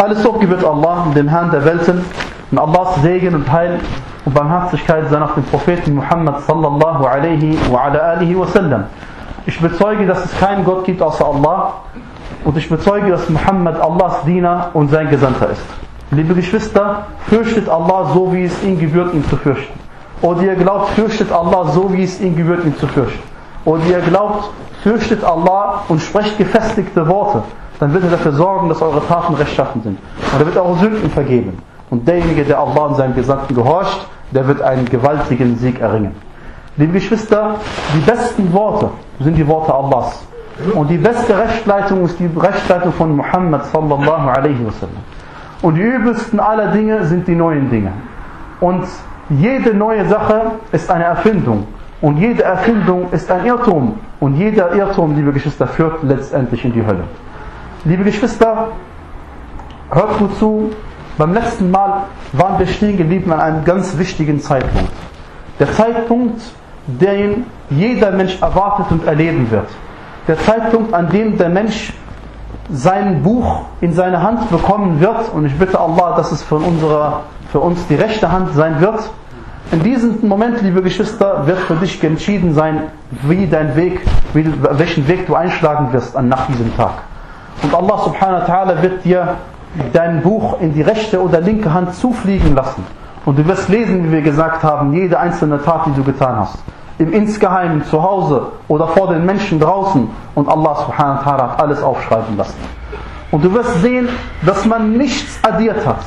Alles Lob gebührt Allah, dem Herrn der Welten, und Allahs Segen und Heil und Barmherzigkeit sei nach dem Propheten Muhammad sallallahu alaihi wa ala alihi wa sallam. Ich bezeuge, dass es keinen Gott gibt außer Allah und ich bezeuge, dass Muhammad Allahs Diener und sein Gesandter ist. Liebe Geschwister, fürchtet Allah so, wie es ihm gebührt, ihn zu fürchten. Oder ihr glaubt, fürchtet Allah so, wie es ihm gebührt, ihn zu fürchten. Oder ihr glaubt, fürchtet Allah und sprecht gefestigte Worte, dann wird er dafür sorgen, dass eure Taten rechtschaffen sind. Und er wird eure Sünden vergeben. Und derjenige, der Allah und seinem Gesandten gehorcht, der wird einen gewaltigen Sieg erringen. Liebe Geschwister, die besten Worte sind die Worte Allahs. Und die beste Rechtsleitung ist die Rechtsleitung von Muhammad sallallahu alaihi wasallam. Und die übelsten aller Dinge sind die neuen Dinge. Und jede neue Sache ist eine Erfindung. Und jede Erfindung ist ein Irrtum. Und jeder Irrtum, liebe Geschwister, führt letztendlich in die Hölle. Liebe Geschwister, hört gut zu. Beim letzten Mal waren wir stehen geblieben an einem ganz wichtigen Zeitpunkt. Der Zeitpunkt, den jeder Mensch erwartet und erleben wird. Der Zeitpunkt, an dem der Mensch sein Buch in seine Hand bekommen wird. Und ich bitte Allah, dass es von unserer, für uns die rechte Hand sein wird. In diesem Moment, liebe Geschwister, wird für dich entschieden sein, wie dein Weg, wie, welchen Weg du einschlagen wirst nach diesem Tag. Und Allah subhanahu wa ta'ala wird dir dein Buch in die rechte oder linke Hand zufliegen lassen. Und du wirst lesen, wie wir gesagt haben, jede einzelne Tat, die du getan hast. Im Insgeheimen, zu Hause oder vor den Menschen draußen. Und Allah subhanahu wa ta'ala hat alles aufschreiben lassen. Und du wirst sehen, dass man nichts addiert hat.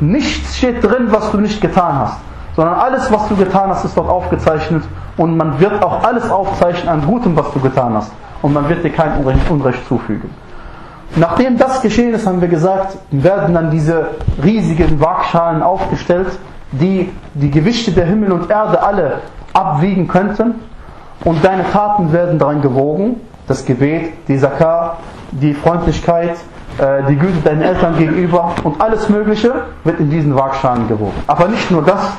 Nichts steht drin, was du nicht getan hast. Sondern alles, was du getan hast, ist dort aufgezeichnet. Und man wird auch alles aufzeichnen an Gutem, was du getan hast. Und man wird dir kein Unrecht zufügen. Nachdem das geschehen ist, haben wir gesagt, werden dann diese riesigen Waagschalen aufgestellt, die die Gewichte der Himmel und Erde alle abwiegen könnten. Und deine Taten werden daran gewogen. Das Gebet, die Zakar, die Freundlichkeit, die Güte deinen Eltern gegenüber und alles Mögliche wird in diesen Waagschalen gewogen. Aber nicht nur das,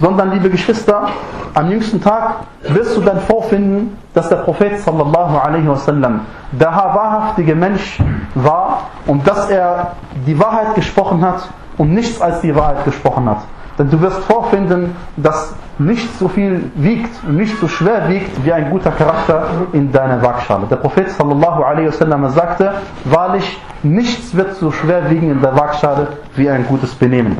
sondern liebe Geschwister, am jüngsten Tag wirst du dann vorfinden, dass der Prophet sallallahu alaihi wasallam der wahrhaftige Mensch war und dass er die Wahrheit gesprochen hat und nichts als die Wahrheit gesprochen hat. Denn du wirst vorfinden, dass nicht so viel wiegt und nicht so schwer wiegt wie ein guter Charakter in deiner Waagschale. Der Prophet sallallahu alaihi wasallam sagte, wahrlich, nichts wird so schwer wiegen in der Waagschale wie ein gutes Benehmen.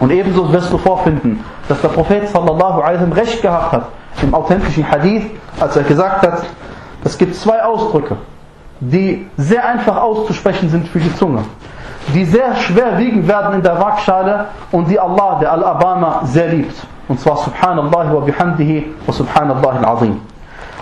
Und ebenso wirst du vorfinden, dass der Prophet sallallahu alaihi wasallam recht gehabt hat im authentischen Hadith, als er gesagt hat, es gibt zwei Ausdrücke, die sehr einfach auszusprechen sind für die Zunge, die sehr schwer wiegen werden in der Waagschale und die Allah, der Al-Abama, sehr liebt. Und zwar Subhanallah wa bihamdihi wa Subhanallah al-Azim.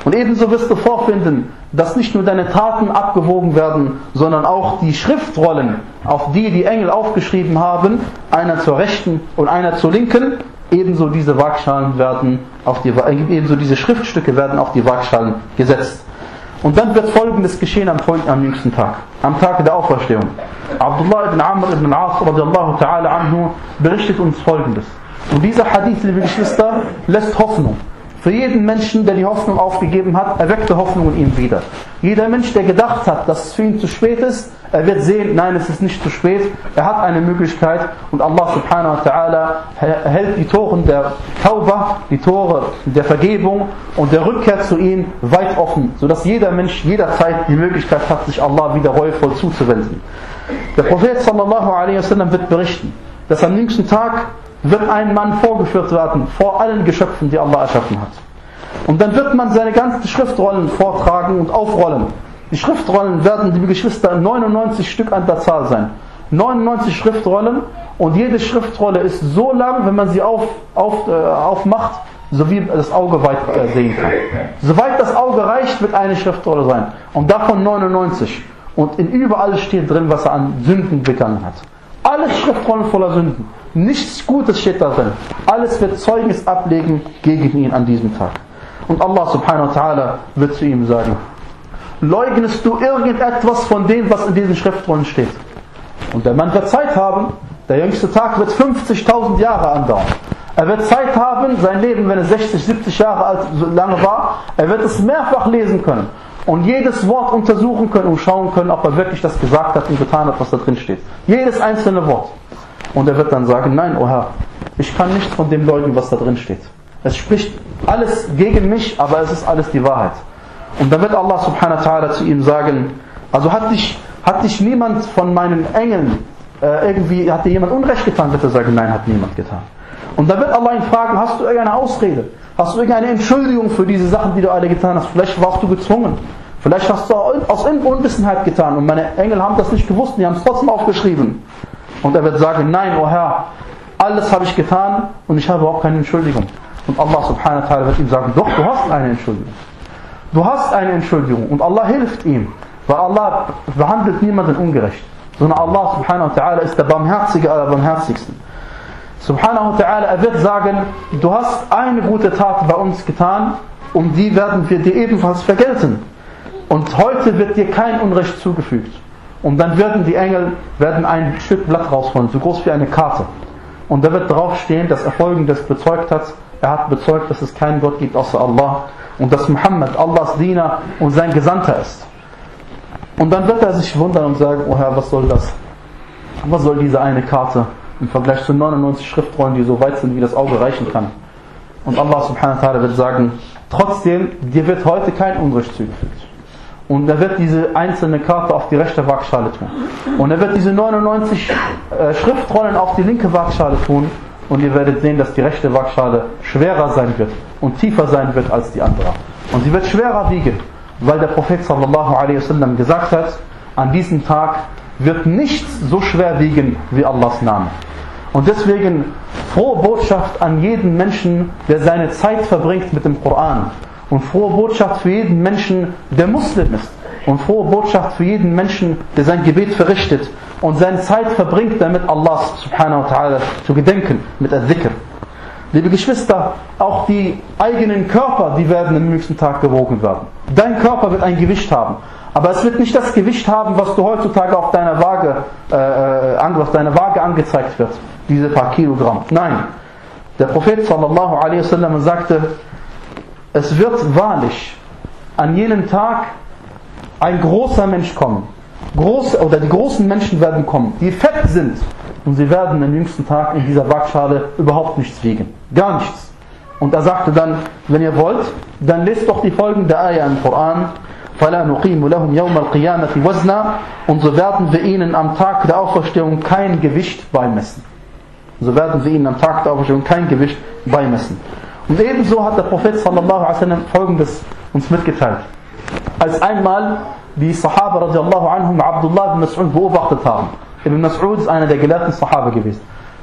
Und ebenso wirst du vorfinden, dass nicht nur deine Taten abgewogen werden, sondern auch die Schriftrollen, auf die die Engel aufgeschrieben haben, einer zur rechten und einer zur linken, ebenso diese Waagschalen werden auf die, ebenso diese Schriftstücke werden auf die Waagschalen gesetzt. Und dann wird folgendes geschehen am, am jüngsten Tag, am Tag der Auferstehung. Abdullah ibn Amr ibn al-As radiallahu ta'ala anhu berichtet uns folgendes. Und dieser Hadith, liebe Geschwister, lässt Hoffnung. Für jeden Menschen, der die Hoffnung aufgegeben hat, erweckte Hoffnung in ihm wieder. Jeder Mensch, der gedacht hat, dass es für ihn zu spät ist, er wird sehen, nein, es ist nicht zu spät. Er hat eine Möglichkeit und Allah subhanahu wa ta'ala hält die Toren der Tauba, die Tore der Vergebung und der Rückkehr zu ihm weit offen, sodass jeder Mensch jederzeit die Möglichkeit hat, sich Allah wieder reuevoll zuzuwenden. Der Prophet sallallahu alaihi wasallam wird berichten, dass am jüngsten Tag wird ein Mann vorgeführt werden vor allen Geschöpfen, die Allah erschaffen hat. Und dann wird man seine ganzen Schriftrollen vortragen und aufrollen. Die Schriftrollen werden, liebe Geschwister, 99 Stück an der Zahl sein. 99 Schriftrollen und jede Schriftrolle ist so lang, wenn man sie auf, auf, äh, aufmacht, so wie das Auge weit äh, sehen kann. Soweit das Auge reicht, wird eine Schriftrolle sein. Und davon 99. Und in überall steht drin, was er an Sünden begangen hat. Alle Schriftrollen voller Sünden. Nichts Gutes steht da drin. Alles wird Zeugnis ablegen gegen ihn an diesem Tag. Und Allah subhanahu wa ta'ala wird zu ihm sagen, leugnest du irgendetwas von dem, was in diesen Schriftrollen steht? Und der Mann wird Zeit haben, der jüngste Tag wird 50.000 Jahre andauern. Er wird Zeit haben, sein Leben, wenn er 60, 70 Jahre alt so lange war, er wird es mehrfach lesen können. und jedes Wort untersuchen können und schauen können, ob er wirklich das gesagt hat und getan hat, was da drin steht. Jedes einzelne Wort. Und er wird dann sagen, nein, oh Herr, ich kann nicht von dem leugnen, was da drin steht. Es spricht alles gegen mich, aber es ist alles die Wahrheit. Und dann wird Allah subhanahu wa ta'ala zu ihm sagen, also hat dich, hat dich niemand von meinen Engeln äh, irgendwie, hat dir jemand Unrecht getan? Wird er sagen, nein, hat niemand getan. Und dann wird Allah ihn fragen, hast du irgendeine Ausrede? Hast du irgendeine Entschuldigung für diese Sachen, die du alle getan hast? Vielleicht warst du gezwungen. Vielleicht hast du aus Unwissenheit getan und meine Engel haben das nicht gewusst, die haben es trotzdem aufgeschrieben. Und er wird sagen, nein, oh Herr, alles habe ich getan und ich habe auch keine Entschuldigung. Und Allah subhanahu wa ta'ala wird ihm sagen, doch, du hast eine Entschuldigung. Du hast eine Entschuldigung und Allah hilft ihm, weil Allah behandelt niemanden ungerecht, sondern Allah subhanahu wa ta'ala ist der Barmherzige aller Barmherzigsten. Subhanahu wa ta'ala, er wird sagen, du hast eine gute Tat bei uns getan und die werden wir dir ebenfalls vergelten. Und heute wird dir kein Unrecht zugefügt. Und dann werden die Engel werden ein Stück Blatt rausholen, so groß wie eine Karte. Und da wird drauf stehen, dass er folgendes bezeugt hat. Er hat bezeugt, dass es keinen Gott gibt außer Allah und dass Muhammad Allahs Diener und sein Gesandter ist. Und dann wird er sich wundern und sagen, oh Herr, was soll das? Was soll diese eine Karte im Vergleich zu 99 Schriftrollen, die so weit sind, wie das Auge reichen kann? Und Allah subhanahu wa ta'ala wird sagen, trotzdem, dir wird heute kein Unrecht zugefügt. Und er wird diese einzelne Karte auf die rechte Waagschale tun. Und er wird diese 99 äh, Schriftrollen auf die linke Waagschale tun. Und ihr werdet sehen, dass die rechte Waagschale schwerer sein wird und tiefer sein wird als die andere. Und sie wird schwerer wiegen, weil der Prophet sallallahu alaihi wasallam gesagt hat, an diesem Tag wird nichts so schwer wiegen wie Allahs Name. Und deswegen frohe Botschaft an jeden Menschen, der seine Zeit verbringt mit dem Koran und frohe Botschaft für jeden Menschen, der Muslim ist. Und frohe Botschaft für jeden Menschen, der sein Gebet verrichtet und seine Zeit verbringt, damit Allah subhanahu wa ta'ala zu gedenken mit Al-Dhikr. Liebe Geschwister, auch die eigenen Körper, die werden am jüngsten Tag gewogen werden. Dein Körper wird ein Gewicht haben. Aber es wird nicht das Gewicht haben, was du heutzutage auf deiner Waage, äh, äh auf deiner Waage angezeigt wird. Diese paar Kilogramm. Nein. Der Prophet sallallahu alaihi wasallam sagte, es wird wahrlich an jenem Tag ein großer Mensch kommen. Groß, oder die großen Menschen werden kommen, die fett sind. Und sie werden am jüngsten Tag in dieser Waagschale überhaupt nichts wiegen. Gar nichts. Und er sagte dann, wenn ihr wollt, dann lest doch die folgende Ayah im Koran. فَلَا نُقِيمُ لَهُمْ يَوْمَ الْقِيَامَةِ وَزْنًا Und so werden wir ihnen am Tag der Auferstehung kein Gewicht beimessen. So werden wir ihnen am Tag der Auferstehung kein Gewicht beimessen. Und ebenso hat der Prophet sallallahu alaihi wasallam folgendes uns mitgeteilt. Als einmal die Sahaba radiallahu anhum Abdullah ibn Mas'ud beobachtet haben. Ibn Mas'ud ist einer der gelehrten Sahaba gewesen.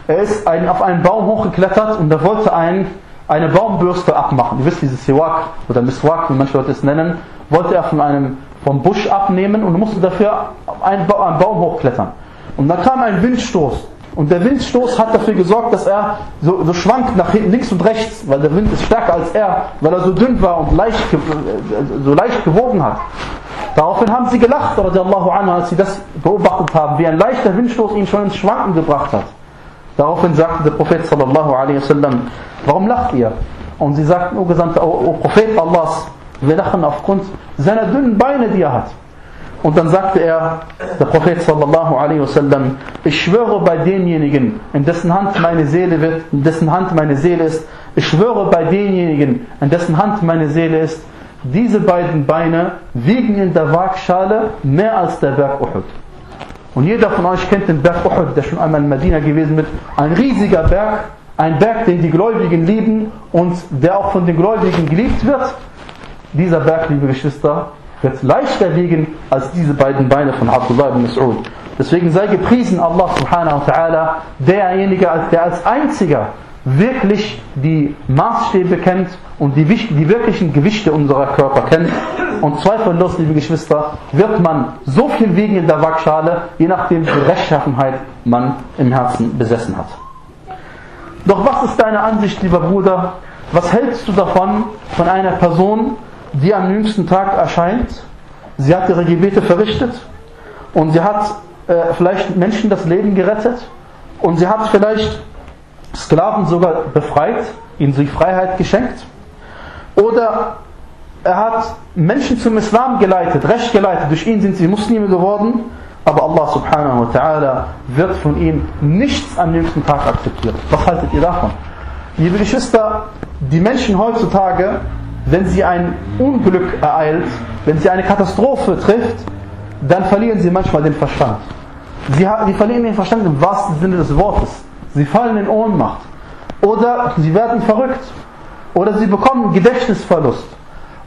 Er ist ein, auf einen Baum hochgeklettert und er wollte ein, eine Baumbürste abmachen. Ihr wisst, dieses Siwak oder Miswak, wie manche Leute es nennen, wollte er von einem, vom Busch abnehmen und musste dafür einen, einen Baum hochklettern. Und da kam ein Windstoß und der Windstoß hat dafür gesorgt, dass er so, so schwankt nach hinten, links und rechts, weil der Wind ist stärker als er, weil er so dünn war und leicht, so leicht gewogen hat. Daraufhin haben sie gelacht, anhu, als sie das beobachtet haben, wie ein leichter Windstoß ihn schon ins Schwanken gebracht hat. Daraufhin sagte der Prophet sallallahu alaihi wasallam, warum lacht ihr? Und sie sagten, o Gesandter, o, o Prophet Allahs, wir lachen aufgrund seiner dünnen Beine, die er hat. Und dann sagte er, der Prophet sallallahu alaihi wasallam, ich schwöre bei demjenigen, in dessen Hand meine Seele wird, in dessen Hand meine Seele ist, ich schwöre bei demjenigen, in dessen Hand meine Seele ist, diese beiden Beine wiegen in der Waagschale mehr als der Berg Uhud. Und jeder von euch kennt den Berg Uhud, der schon einmal in Medina gewesen ist. Ein riesiger Berg, ein Berg, den die Gläubigen lieben und der auch von den Gläubigen geliebt wird. Dieser Berg, liebe Geschwister, wird leichter wiegen als diese beiden Beine von Abdullah ibn Mas'ud. Deswegen sei gepriesen Allah subhanahu wa ta'ala, derjenige, der als einziger wirklich die Maßstäbe kennt und die, die wirklichen Gewichte unserer Körper kennt. Und zweifellos, liebe Geschwister, wird man so viel wiegen in der Waagschale, je nachdem, wie Rechtschaffenheit man im Herzen besessen hat. Doch was ist deine Ansicht, lieber Bruder? Was hältst du davon, von einer Person, die am jüngsten Tag erscheint. Sie hat ihre Gebete verrichtet und sie hat äh, vielleicht Menschen das Leben gerettet und sie hat vielleicht Sklaven sogar befreit, ihnen die Freiheit geschenkt. Oder er hat Menschen zum Islam geleitet, recht geleitet. Durch ihn sind sie Muslime geworden. Aber Allah subhanahu wa ta'ala wird von ihm nichts am jüngsten Tag akzeptieren. Was haltet ihr davon? Liebe Geschwister, die Menschen heutzutage, wenn sie ein Unglück ereilt, wenn sie eine Katastrophe trifft, dann verlieren sie manchmal den Verstand. Sie, sie verlieren den Verstand im wahrsten Sinne des Wortes. Sie fallen in Ohnmacht. Oder sie werden verrückt. Oder sie bekommen Gedächtnisverlust.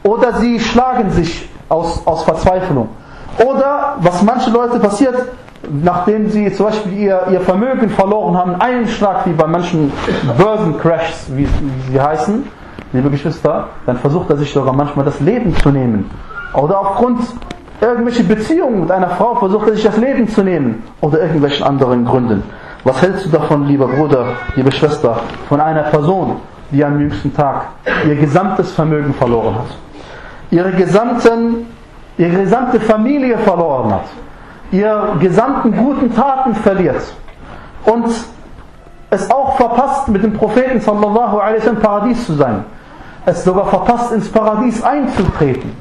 Oder sie schlagen sich aus, aus Verzweiflung. Oder was manche Leute passiert, nachdem sie zum Beispiel ihr, ihr Vermögen verloren haben, einen Schlag wie bei manchen Börsencrashs, wie, wie sie heißen, liebe Geschwister, dann versucht er sich sogar manchmal das Leben zu nehmen. Oder aufgrund irgendwelche Beziehungen mit einer Frau versucht er sich das Leben zu nehmen. Oder irgendwelchen anderen Gründen. Was hältst du davon, lieber Bruder, liebe Schwester, von einer Person, die am jüngsten Tag ihr gesamtes Vermögen verloren hat? Ihre gesamten ihre gesamte Familie verloren hat, ihre gesamten guten Taten verliert und es auch verpasst, mit dem Propheten sallallahu alaihi wasallam Paradies zu sein, es sogar verpasst, ins Paradies einzutreten,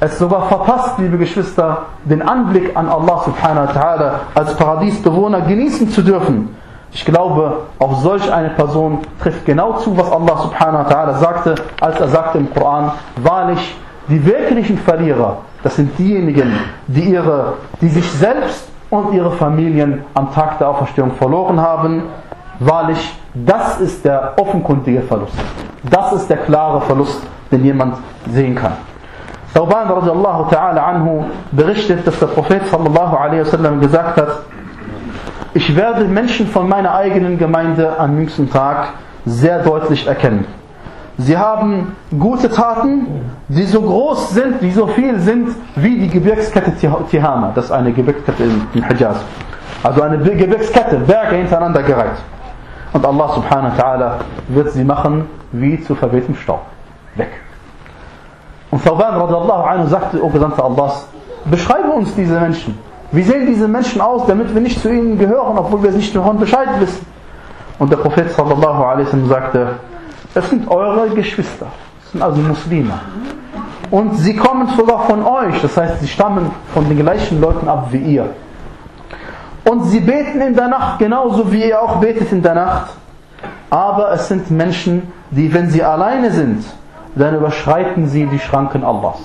es sogar verpasst, liebe Geschwister, den Anblick an Allah subhanahu wa ta'ala als Paradiesbewohner genießen zu dürfen. Ich glaube, auf solch eine Person trifft genau zu, was Allah subhanahu wa ta'ala sagte, als er sagte im Koran, wahrlich, die wirklichen Verlierer, das sind diejenigen, die, ihre, die sich selbst und ihre Familien am Tag der Auferstehung verloren haben. Wahrlich, das ist der offenkundige Verlust. Das ist der klare Verlust, den jemand sehen kann. Tauban radiallahu ta'ala anhu berichtet, dass der Prophet sallallahu alaihi wasallam gesagt hat, ich werde Menschen von meiner eigenen Gemeinde am jüngsten Tag sehr deutlich erkennen. Sie haben gute Taten, die so groß sind, die so viel sind, wie die Gebirgskette Tihama. Das ist eine Gebirgskette in Hijaz. Also eine Gebirgskette, Berge hintereinander gereiht. Und Allah subhanahu wa ta'ala wird sie machen wie zu verwehtem Staub. Weg. Und Thawban radiallahu anhu sagte, O Gesandter Allahs, beschreibe uns diese Menschen. Wie sehen diese Menschen aus, damit wir nicht zu ihnen gehören, obwohl wir nicht davon Bescheid wissen? Und der Prophet sallallahu alaihi wasallam sagte, das sind eure Geschwister. Das sind also Muslime. Und sie kommen sogar von euch. Das heißt, sie stammen von den gleichen Leuten ab wie ihr. Und sie beten in der Nacht genauso wie ihr auch betet in der Nacht. Aber es sind Menschen, die, wenn sie alleine sind, dann überschreiten sie die Schranken Allahs.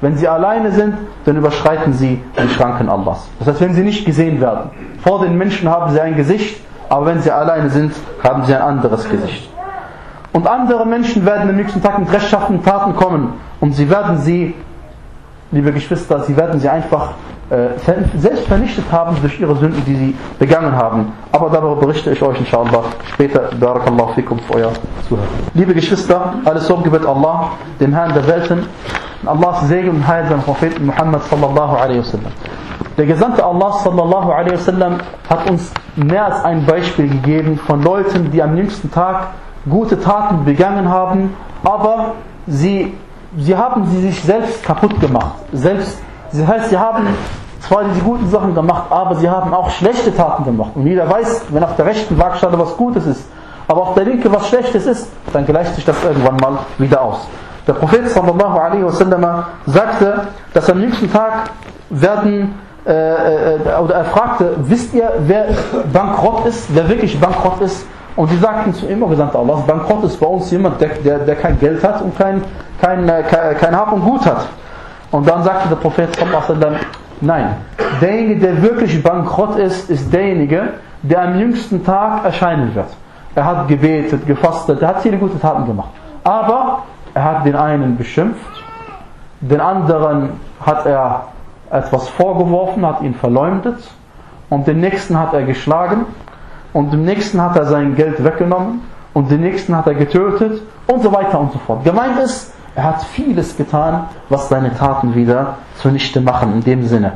Wenn sie alleine sind, dann überschreiten sie die Schranken Allahs. Das heißt, wenn sie nicht gesehen werden. Vor den Menschen haben sie ein Gesicht, aber wenn sie alleine sind, haben sie ein anderes Gesicht. Und andere Menschen werden am nächsten Tag mit rechtschaffenen Taten kommen. Und sie werden sie, liebe Geschwister, sie werden sie einfach äh, selbst vernichtet haben durch ihre Sünden, die sie begangen haben. Aber darüber berichte ich euch inshallah später. Barakallahu fikum für euer Zuhören. Liebe Geschwister, alles Lob gebet Allah, dem Herrn der Welten, Allahs Segen und Heil seinem Propheten Muhammad sallallahu alaihi wasallam. Der Gesandte Allah sallallahu alaihi wasallam hat uns mehr als ein Beispiel gegeben von Leuten, die am jüngsten Tag gute Taten begangen haben, aber sie, sie haben sie sich selbst kaputt gemacht. Selbst, das heißt, sie haben zwar diese guten Sachen gemacht, aber sie haben auch schlechte Taten gemacht. Und jeder weiß, wenn auf der rechten Waagschale was Gutes ist, aber auf der linken was Schlechtes ist, dann gleicht sich das irgendwann mal wieder aus. Der Prophet sallallahu alaihi wasallam sagte, dass am nächsten Tag werden äh, äh, oder er fragte, wisst ihr, wer bankrott ist, wer wirklich bankrott ist? Und sie sagten zu ihm, Gesandter Allah, bankrott ist bei uns jemand, der, der, der kein Geld hat und kein, kein, äh, kein, kein Hab und Gut hat. Und dann sagte der Prophet nein, derjenige, der wirklich bankrott ist, ist derjenige, der am jüngsten Tag erscheinen wird. Er hat gebetet, gefastet, er hat viele gute Taten gemacht. Aber er hat den einen beschimpft, den anderen hat er etwas vorgeworfen, hat ihn verleumdet und den nächsten hat er geschlagen und dem nächsten hat er sein Geld weggenommen und den nächsten hat er getötet und so weiter und so fort. Gemeint ist, er hat vieles getan, was seine Taten wieder zunichte machen in dem Sinne.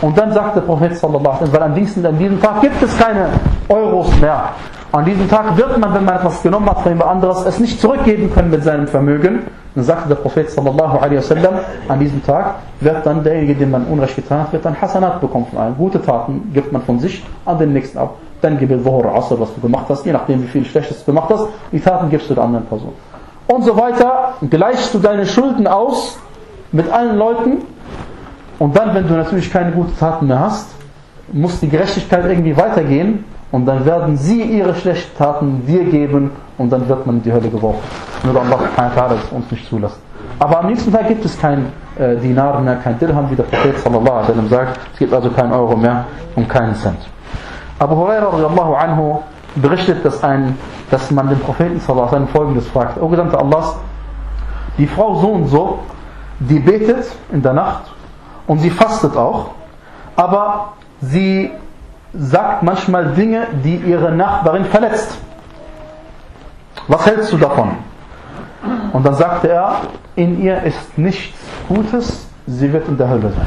Und dann sagt der Prophet sallallahu alaihi wasallam, weil an diesem, Tag gibt es keine Euros mehr. An diesem Tag wird man, wenn man etwas genommen hat von jemand anderes, es nicht zurückgeben können mit seinem Vermögen. Dann sagte der Prophet sallallahu alaihi wasallam, an diesem Tag wird dann derjenige, dem man Unrecht getan hat, wird dann Hasanat bekommen von allen. Gute Taten gibt man von sich an den nächsten ab dann gib Dhuhr, Asr, was du gemacht hast, je nachdem wie viel Schlechtes du gemacht hast, die Taten gibst du der anderen Person. und so weiter, gleichst du deine Schulden aus mit allen Leuten und dann, wenn du natürlich keine guten Taten mehr hast, muss die Gerechtigkeit irgendwie weitergehen und dann werden sie ihre schlechten Taten dir geben und dann wird man in die Hölle geworfen. Nur Allah das uns nicht zulassen. Aber am nächsten Tag gibt es kein äh, Dinar mehr, kein Dirham, wie der Prophet sallallahu alaihi wasallam sagt. Es gibt also kein Euro mehr und keinen Cent. Abu Hurairah anhu berichtet, dass, ein, dass man den Propheten wasallam folgendes fragt. O Gesandter Allahs, die Frau so und so, die betet in der Nacht und sie fastet auch, aber sie sagt manchmal Dinge, die ihre Nachbarin verletzt. Was hältst du davon? Und dann sagte er, in ihr ist nichts Gutes, sie wird in der Hölle sein.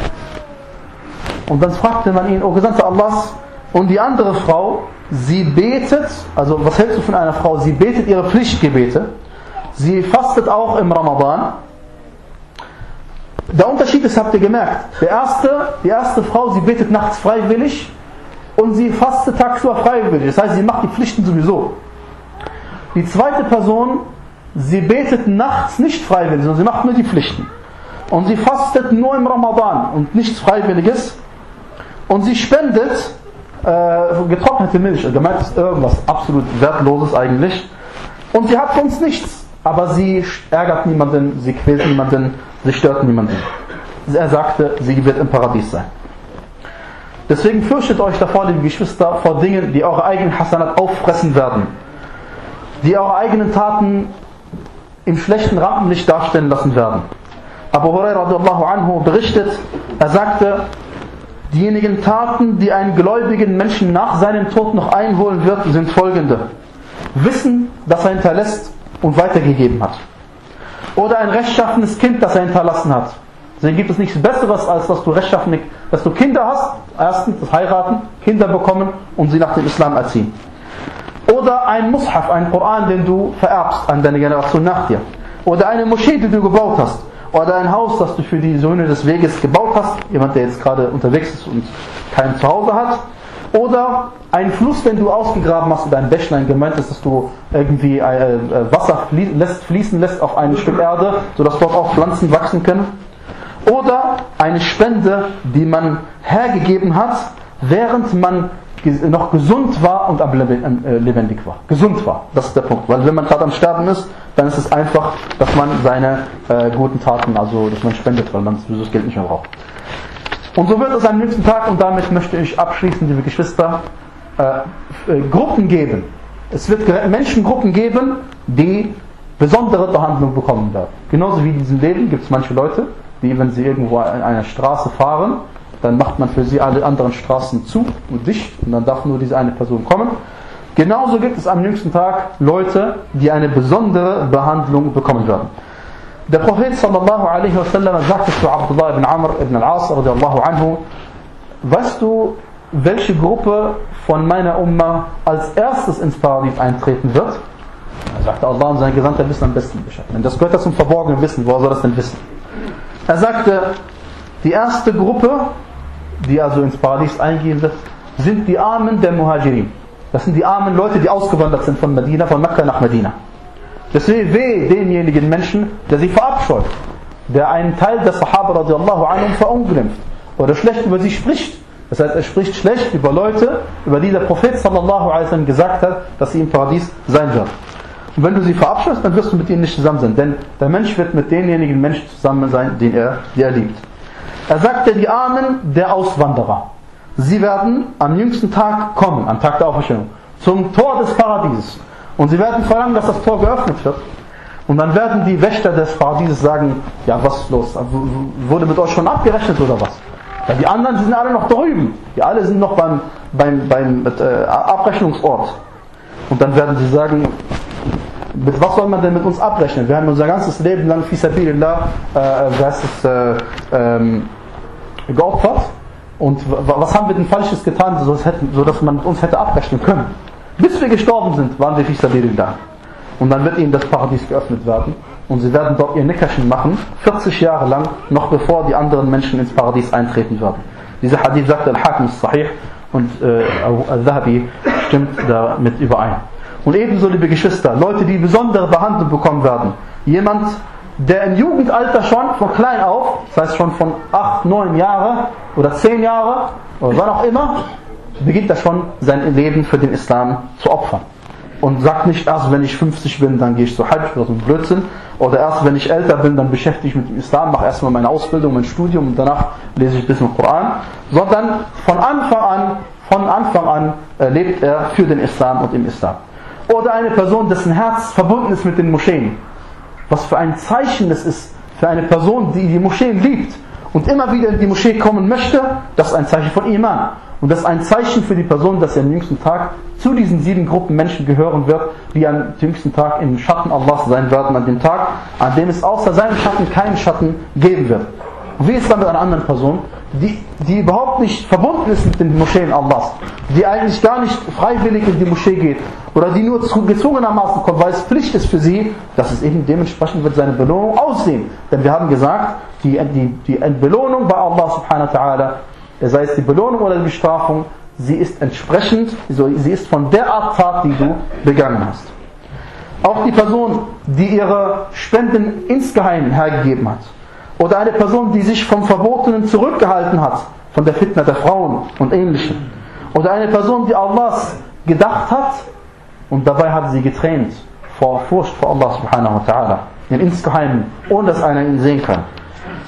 Und dann fragte man ihn, O Gesandter Allahs, und die andere Frau, sie betet, also was hältst du von einer Frau? Sie betet ihre Pflichtgebete, sie fastet auch im Ramadan. Der Unterschied ist, habt ihr gemerkt, der erste, die erste Frau, sie betet nachts freiwillig und sie fastet tagsüber freiwillig. Das heißt, sie macht die Pflichten sowieso. Die zweite Person, sie betet nachts nicht freiwillig, sondern sie macht nur die Pflichten. Und sie fastet nur im Ramadan und nichts Freiwilliges. Und sie spendet äh, getrocknete Milch. Gemeint ist irgendwas absolut Wertloses eigentlich. Und sie hat sonst nichts. Aber sie ärgert niemanden, sie quält niemanden, sie stört niemanden. Er sagte, sie wird im Paradies sein. Deswegen fürchtet euch davor, liebe Geschwister, vor Dingen, die eure eigenen Hasanat auffressen werden. Die eure eigenen Taten im schlechten Rampenlicht darstellen lassen werden. Abu Hurairah anhu berichtet, er sagte, diejenigen Taten, die einen gläubigen Menschen nach seinem Tod noch einholen wird, sind folgende. Wissen, dass er hinterlässt und weitergegeben hat. Oder ein rechtschaffenes Kind, das er hinterlassen hat. Deswegen gibt es nichts Besseres, als dass du rechtschaffene, dass du Kinder hast, erstens das heiraten, Kinder bekommen und sie nach dem Islam erziehen. Oder ein Mushaf, ein Koran, den du vererbst an deine Generation nach dir. Oder eine Moschee, die du gebaut hast. Oder ein Haus, das du für die Söhne des Weges gebaut hast. Jemand, der jetzt gerade unterwegs ist und kein Zuhause hat. Oder ein Fluss, den du ausgegraben hast oder ein Bächlein gemeint ist, dass du irgendwie äh, äh, Wasser fließen lässt auf ein Stück Erde, sodass dort auch Pflanzen wachsen können. Oder eine Spende, die man hergegeben hat, während man noch gesund war und äh, lebendig war. Gesund war, das ist der Punkt. Weil wenn man gerade am Sterben ist, dann ist es einfach, dass man seine äh, guten Taten, also dass man spendet, weil man das Geld nicht mehr braucht. Und so wird es am nächsten Tag, und damit möchte ich abschließen, liebe Geschwister, äh, äh, Gruppen geben. Es wird Menschengruppen geben, die besondere Behandlung bekommen werden. Genauso wie in diesem Leben gibt es manche Leute, die, wenn sie irgendwo an einer Straße fahren, dann macht man für sie alle anderen Straßen zu und dicht und dann darf nur diese eine Person kommen. Genauso gibt es am jüngsten Tag Leute, die eine besondere Behandlung bekommen werden. Der Prophet sallallahu alaihi wasallam sagte zu Abdullah ibn Amr ibn al-As radiallahu anhu, weißt du, welche Gruppe von meiner Umma als erstes ins Paradies eintreten wird? Er sagte, Allah und sein Gesandter wissen am besten Bescheid. Wenn das gehört zum verborgenen Wissen, woher soll das denn wissen? Er sagte, die erste Gruppe die also ins Paradies eingehen wird, sind die Armen der Muhajirin. Das sind die armen Leute, die ausgewandert sind von Medina, von Mekka nach Medina. Deswegen weh denjenigen Menschen, der sie verabscheut, der einen Teil der Sahaba radiallahu anhum verunglimpft oder schlecht über sie spricht. Das heißt, er spricht schlecht über Leute, über die der Prophet sallallahu alaihi wasallam gesagt hat, dass sie im Paradies sein werden. Und wenn du sie verabscheust, dann wirst du mit ihnen nicht zusammen sein, denn der Mensch wird mit denjenigen Menschen zusammen sein, den er, die er liebt. Er sagte, die Armen der Auswanderer. Sie werden am jüngsten Tag kommen, am Tag der Auferstehung, zum Tor des Paradieses. Und sie werden verlangen, dass das Tor geöffnet wird. Und dann werden die Wächter des Paradieses sagen, ja was ist los? Wurde mit euch schon abgerechnet oder was? Ja, die anderen sind alle noch drüben. Die alle sind noch beim, beim, beim äh, Abrechnungsort. Und dann werden sie sagen, mit was soll man denn mit uns abrechnen? Wir haben unser ganzes Leben lang Fisabilillah, äh, es, äh, ähm, geopfert. Und was haben wir denn Falsches getan, sodass man mit uns hätte abrechnen können? Bis wir gestorben sind, waren wir Fisabilillah. Und dann wird ihnen das Paradies geöffnet werden. Und sie werden dort ihr Nickerchen machen, 40 Jahre lang, noch bevor die anderen Menschen ins Paradies eintreten werden. Dieser Hadith sagt Al-Hakim sahih und äh, Al-Zahabi stimmt damit überein. Und ebenso, liebe Geschwister, Leute, die besondere Behandlung bekommen werden, Jemand, der im Jugendalter schon von klein auf, das heißt schon von 8, 9 Jahre oder 10 Jahre oder wann auch immer, beginnt er schon sein Leben für den Islam zu opfern. Und sagt nicht erst, wenn ich 50 bin, dann gehe ich zur Hajj oder ein Blödsinn. Oder erst, wenn ich älter bin, dann beschäftige ich mich mit dem Islam, mache erstmal meine Ausbildung, mein Studium und danach lese ich ein bisschen Koran. Sondern von Anfang an, von Anfang an äh, lebt er für den Islam und im Islam. Oder eine Person, dessen Herz verbunden ist mit den Moscheen. Was für ein Zeichen das ist für eine Person, die die Moscheen liebt und immer wieder in die Moschee kommen möchte, das ist ein Zeichen von Iman. Und das ist ein Zeichen für die Person, dass er am jüngsten Tag zu diesen sieben Gruppen Menschen gehören wird, die am jüngsten Tag im Schatten Allahs sein werden, an dem Tag, an dem es außer seinem Schatten keinen Schatten geben wird. Und wie ist dann mit einer anderen Person, die, die überhaupt nicht verbunden ist mit den Moscheen Allahs, die eigentlich gar nicht freiwillig in die Moschee geht oder die nur gezwungenermaßen kommt, weil es Pflicht ist für sie, dass es eben dementsprechend wird seine Belohnung aussehen. Denn wir haben gesagt, die, die, die Belohnung bei Allah subhanahu wa ta'ala sei es die Belohnung oder die Bestrafung, sie ist entsprechend, sie ist von der Art Tat, die du begangen hast. Auch die Person, die ihre Spenden insgeheim hergegeben hat, oder eine Person, die sich vom Verbotenen zurückgehalten hat, von der Fitna der Frauen und ähnlichem, oder eine Person, die Allahs gedacht hat und dabei hat sie getränt vor Furcht vor Allah subhanahu wa ta'ala, in insgeheim, ohne dass einer ihn sehen kann.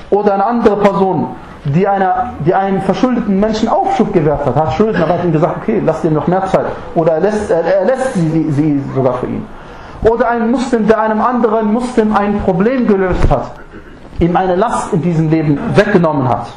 Oder eine andere Person, die, einer, die einem verschuldeten Menschen Aufschub gewährt hat, hat Schulden, hat ihm gesagt, okay, lass dir noch mehr Zeit. Oder er lässt, er lässt sie, sie sogar für ihn. Oder ein Muslim, der einem anderen Muslim ein Problem gelöst hat, ihm eine Last in diesem Leben weggenommen hat.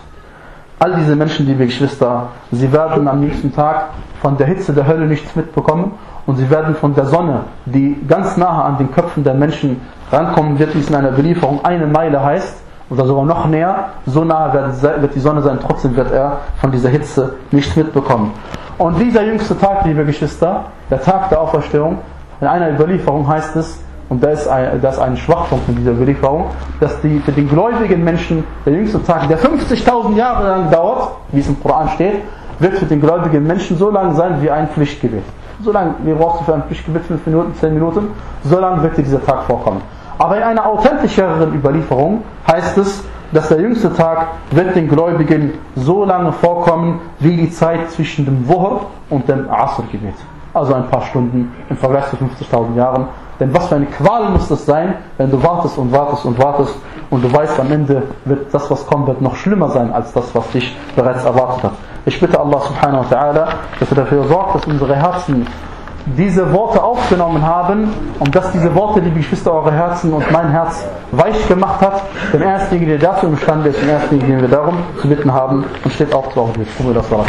All diese Menschen, liebe Geschwister, sie werden am nächsten Tag von der Hitze der Hölle nichts mitbekommen und sie werden von der Sonne, die ganz nahe an den Köpfen der Menschen rankommen wird, wie es in einer Belieferung eine Meile heißt, oder sogar noch näher, so nahe wird die Sonne sein, trotzdem wird er von dieser Hitze nichts mitbekommen. Und dieser jüngste Tag, liebe Geschwister, der Tag der Auferstehung, in einer Überlieferung heißt es, und da ist ein, da ist ein Schwachpunkt in dieser Überlieferung, dass die, für den gläubigen Menschen der jüngste Tag, der 50.000 Jahre lang dauert, wie es im Koran steht, wird für den gläubigen Menschen so lang sein wie ein Pflichtgebet. So lange, wie brauchst du für ein Pflichtgebet? 5 Minuten, 10 Minuten? So lange wird dir dieser Tag vorkommen. Aber in einer authentischeren Überlieferung heißt es, dass der jüngste Tag wird den Gläubigen so lange vorkommen wie die Zeit zwischen dem Wuhr und dem Asr-Gebet. Also ein paar Stunden im Vergleich zu 50.000 Jahren. Denn was für eine Qual muss das sein, wenn du wartest und wartest und wartest und du weißt, am Ende wird das, was kommt, wird noch schlimmer sein als das, was dich bereits erwartet hat. Ich bitte Allah subhanahu wa ta'ala, dass er dafür sorgt, dass unsere Herzen diese Worte aufgenommen haben und dass diese Worte, liebe Geschwister, eure Herzen und mein Herz weich gemacht hat. Er ist derjenige, der dazu imstande ist er ist derjenige, den wir darum zu bitten haben und steht auch zu Augen. das war